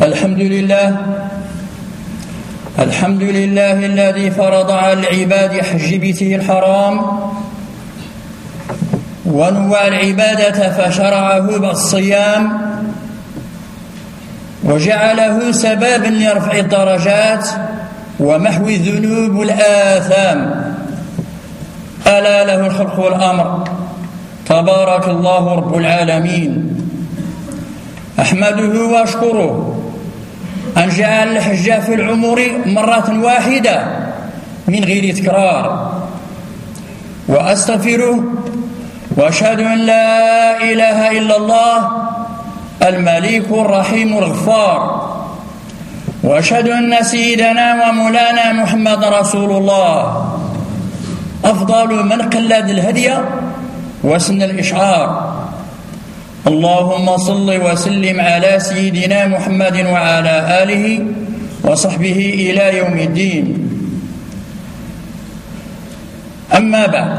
الحمد لله الحمد لله الذي فرض على العباد حج بيته الحرام ونوى العبادة فشرعه بالصيام وجعله سببا لرفع الدرجات ومحو الذنوب والآثام ألا له الخلق والأمر تبارك الله رب العالمين أحمده وأشكره أن جاء الحجة في العمر مرة واحدة من غير تكرار وأستغفره وأشهد أن لا إله إلا الله المليك الرحيم الغفار. وأشهد أن سيدنا ومولانا محمد رسول الله. أفضل من قلد الهدي وسن الإشعار. اللهم صل وسلم على سيدنا محمد وعلى آله وصحبه إلى يوم الدين أما بعد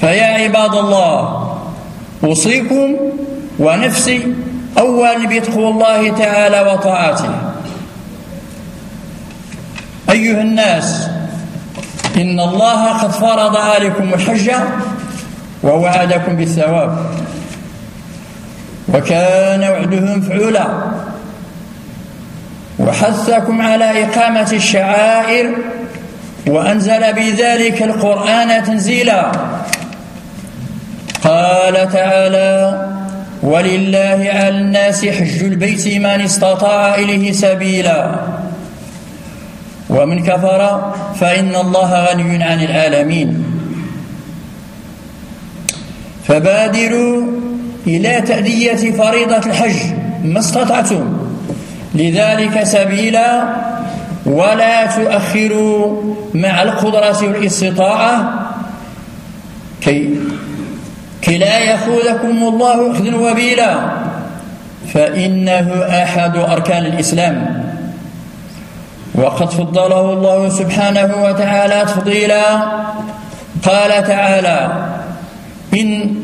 فيا عباد الله أوصيكم ونفسي أولا بتقوى الله تعالى وطاعته أيها الناس إن الله قد فرض عليكم الحجة ووعدكم بالثواب وكان وعده مفعولا وحثكم على إقامة الشعائر وأنزل بذلك القرآن تنزيلا. قال تعالى ولله على الناس حج البيت من استطاع إليه سبيلا. ومن كفر فإن الله غني عن العالمين. فبادروا إلى تأدية فريضة الحج ما استطعتم. لذلك سبيلا ولا تؤخروا مع القدرة والاستطاعة. كي كي لا يخوذكم الله أخذا وبيلا فإنه أحد أركان الإسلام. وقد فضله الله سبحانه وتعالى تفضيلا قال تعالى إن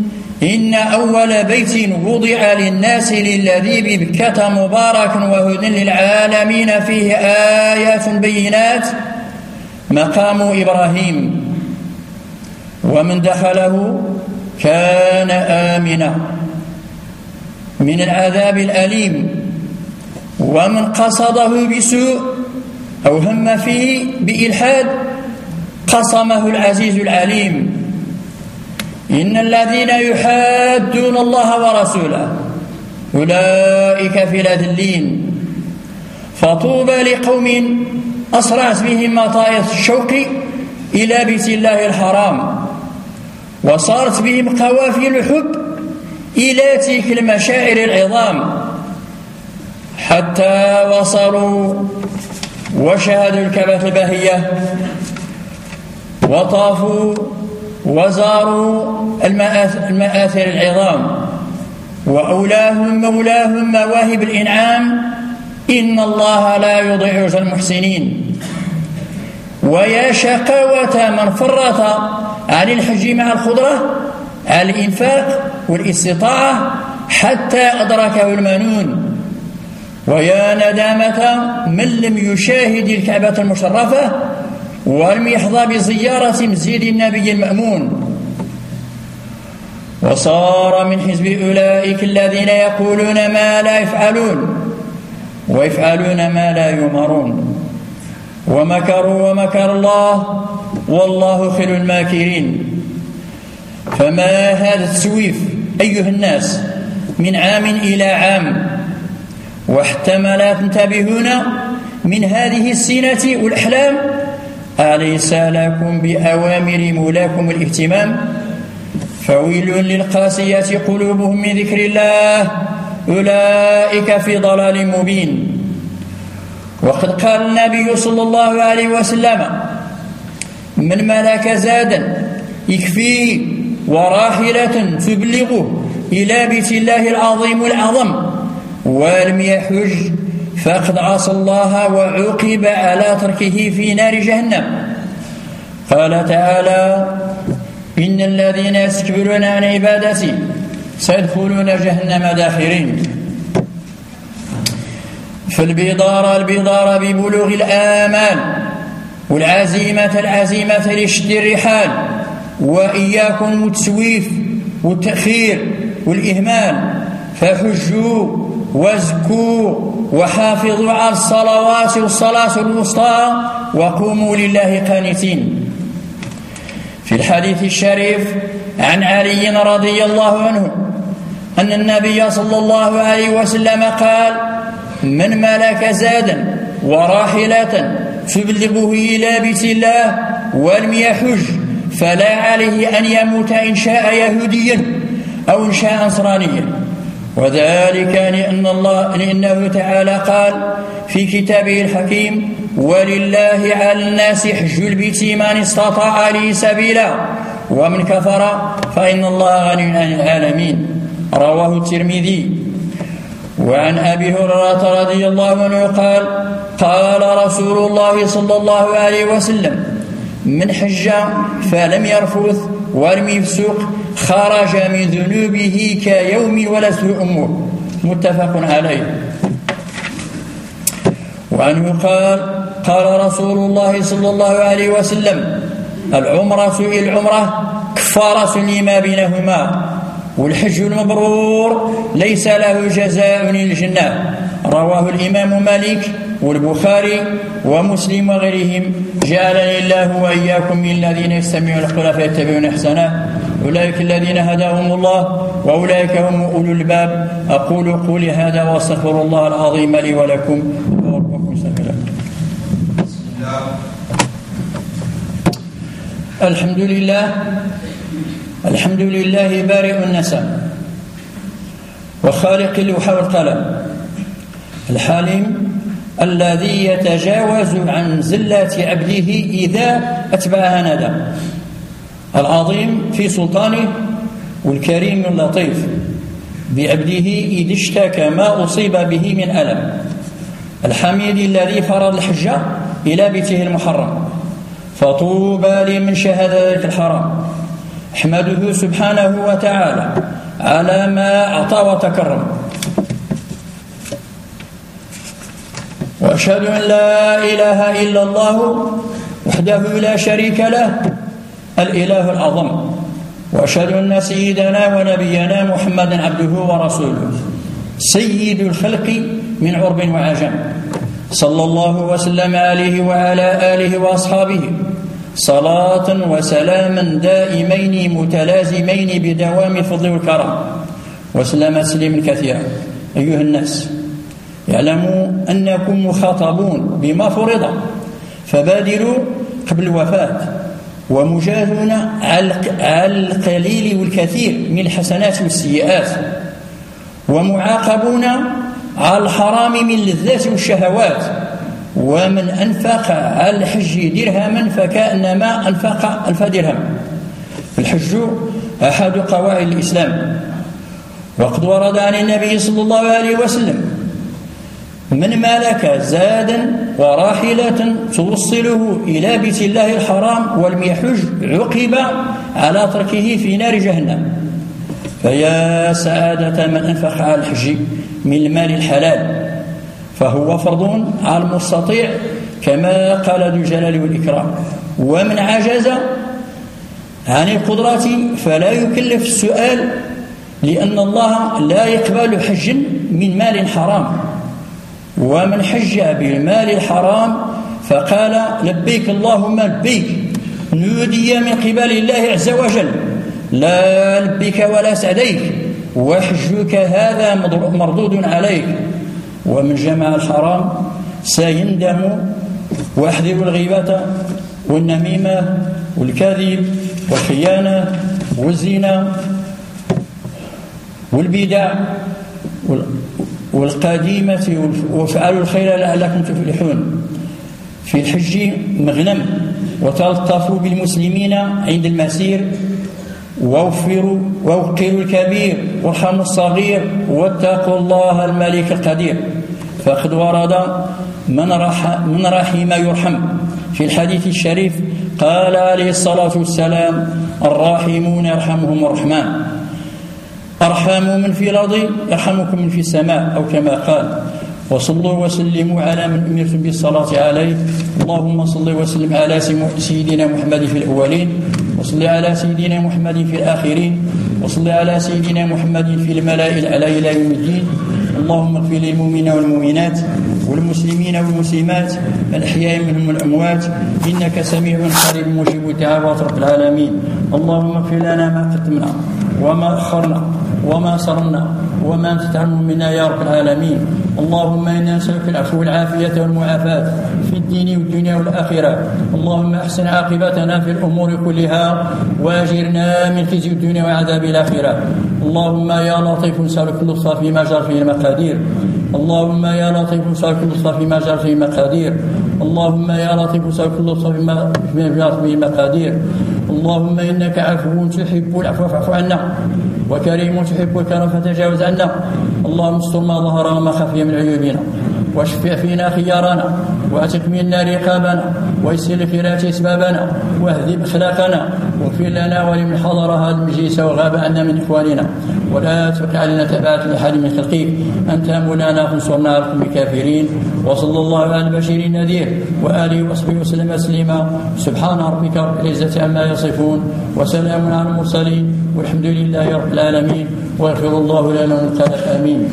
إن أول بيت وضع للناس للذي ببكة مبارك وهدى للعالمين فيه آيات بينات. مقام إبراهيم. ومن دخله كان آمنا. من العذاب الأليم. ومن قصده بسوء أو هم فيه بإلحاد قصمه العزيز العليم. إن الذين يحادون الله ورسوله أولئك في الأذلين فطوبى لقوم أصرعت بهم مطايا الشوق إلى بيت الله الحرام وصارت بهم قوافي الحب إلى تلك المشاعر العظام حتى وصلوا وشهدوا الكبة البهية وطافوا وزاروا المآثر العظام. وأولاهم مولاهم مواهب الإنعام. إن الله لا يضيع أجر المحسنين. ويا شقاوة من فرط عن الحج مع الخضرة على الإنفاق والاستطاعة حتى أدركه المنون. ويا ندامة من لم يشاهد الكعبة المشرفة ولم يحظى بزيارة مسجد النبي المأمون. وصار من حزب أولئك الذين يقولون ما لا يفعلون ويفعلون ما لا يؤمرون. ومكروا ومكر الله والله خير الماكرين. فما هذا التسويف أيها الناس من عام إلى عام؟ واحتمل تنتبهون من هذه السنة والأحلام أليس لكم بأوامر مولاكم الاهتمام؟ فويل للقاسية قلوبهم من ذكر الله أولئك في ضلال مبين. وقد قال النبي صلى الله عليه وسلم من ملك زادا يكفيه وراحلة تبلغه إلى بيت الله العظيم الأعظم ولم يحج فقد عصى الله وعوقب على تركه في نار جهنم قال تعالى إن الذين يستكبرون عن عبادتي سيدخلون جهنم داخرين فالبيضار البيضار ببلوغ الآمال والعزيمة العزيمة لشد الرحال وإياكم والتسويف والتأخير والإهمال فحجوا وازكوا وحافظوا على الصلوات والصلاة الوسطى وقوموا لله قانتين. في الحديث الشريف عن علي رضي الله عنه أن النبي صلى الله عليه وسلم قال من ملك زادا وراحلة فبلغه إلى بيت الله ولم يحج فلا عليه أن يموت إن شاء يهوديا أو إن شاء نصرانيا. وذلك لأن الله لأنه تعالى قال في كتابه الحكيم ولله على الناس حج البيت من استطاع لي سبيلا ومن كفر فإن الله غني عن العالمين. رواه الترمذي. وعن أبي هريرة رضي الله عنه قال قال رسول الله صلى الله عليه وسلم من حج فلم يرفث ولم يفسق خرج من ذنوبه كيوم ولدت أمه متفق عليه. وأنه قال قال رسول الله صلى الله عليه وسلم العمرة العمرة كفارة لما بينهما والحج المبرور ليس له جزاء الجنة. رواه الإمام مالك والبخاري ومسلم وغيرهم. جعلني الله وإياكم من الذين يستمعون القول فيتبعون أحسنه أولئك الذين هداهم الله وأولئك هم أولو الباب. أقول قولي هذا وأستغفر الله العظيم لي ولكم. وربكم سبحانه الحمد لله. الحمد لله بارئ النسب. وخالق اللوح والقلم. الحليم الذي يتجاوز عن زلة عبده إذا أتبعها ندم. العظيم في سلطانه والكريم اللطيف. بعبده إذ اشتكى ما أصيب به من ألم. الحميد الذي فرض الحجة إلى بيته المحرم. فطوبى لمن شهد ذلك الحرام. احمده سبحانه وتعالى على ما أعطى وتكرم. وأشهد أن لا إله إلا الله وحده لا شريك له الإله الأعظم وأشهد أن سيدنا ونبينا محمدا عبده ورسوله. سيد الخلق من عرب وعجم. صلى الله وسلم عليه وعلى آله وأصحابه. صلاة وسلاما دائمين متلازمين بدوام الفضل والكرم. وسلم تسليما كثيرا. أيها الناس اعلموا أنكم مخاطبون بما فرض. فبادروا قبل الوفاة. ومجاهدنا القليل والكثير من الحسنات والسيئات. ومعاقبون على الحرام من اللذات والشهوات. ومن أنفق على الحج درهما فكأنما أنفق ألف درهم. الحج أحد قواعد الإسلام. وقد ورد عن النبي صلى الله عليه وسلم من ملك زادا وراحلة توصله إلى بيت الله الحرام ولم يحج عقب على تركه في نار جهنم. فيا سعادة من أنفق على الحج من المال الحلال. فهو فرض على المستطيع كما قال ذو الجلال والإكرام. ومن عجز عن القدرة فلا يكلف السؤال لأن الله لا يقبل حج من مال حرام. ومن حج بالمال الحرام فقال لبيك اللهم لبيك نودي من قبل الله عز وجل لا لبيك ولا سعديك وحجك هذا مردود عليك ومن جمع الحرام سيندم واحذروا الغيبة والنميمة والكذب والخيانة والزنا والبدع والقديمة في وافعلوا الخير لعلكم تفلحون. في الحج مغنم. وتلطفوا بالمسلمين عند المسير. ووفروا ووقروا الكبير وارحموا الصغير. واتقوا الله الملك القدير. فقد ورد من رحم من رحم يرحم. في الحديث الشريف قال عليه الصلاة والسلام الراحمون يرحمهم الرحمن. أرحموا من في الأرض يرحمكم من في السماء أو كما قال وصلوا وسلموا على من أمرتم بالصلاة عليه اللهم صل وسلم على سيدنا محمد في الأولين وصل على سيدنا محمد في الآخرين وصل على سيدنا محمد في الملائكة الأعلى إلى يوم الدين. اللهم اغفر للمؤمنين والمؤمنات والمسلمين والمسلمات الأحياء منهم والأموات. إنك سميع قريب مجيب دعوات رب العالمين. اللهم اغفر لنا ما قدمنا. وما أخرنا وما سرنا وما أمسك منا يا رب العالمين. اللهم إنا نسألك العفو والعافية والمعافاة في الدين والدنيا والآخرة. اللهم أحسن عاقبتنا في الأمور كلها وأجرنا من خزي الدنيا وعذاب الآخرة. اللهم يا لطيف نسألك اللطف فيما جرى فيه المقادير. اللهم يا لطيف نسألك اللطف فيما جرى فيه المقادير. اللهم يا لطيف نسألك اللطف فيما جرى فيه المقادير. اللهم إنك عفو تحب العفو فاعف عنا وكريم تحب الكرم فتجاوز عنا. اللهم استر ما ظهر وما خفي من عيوبنا واشفع فينا خيارنا. وأتكملنا رقابنا ويسر الفرات أسبابنا واهذب أخلاقنا واغفر لنا ولمن حضر هذا المجلس وغاب عنا من إخواننا. ولا تقع لنا تبعات لأحد من خلقك. أنت مولانا فانصرنا على القوم الكافرين. وصلى الله على البشير النذير. وآله وصحبه وسلم تسليما. سبحان ربك رب العزة عما يصفون. وسلام على المرسلين. والحمد لله رب العالمين. ويغفر الله لنا من آمين.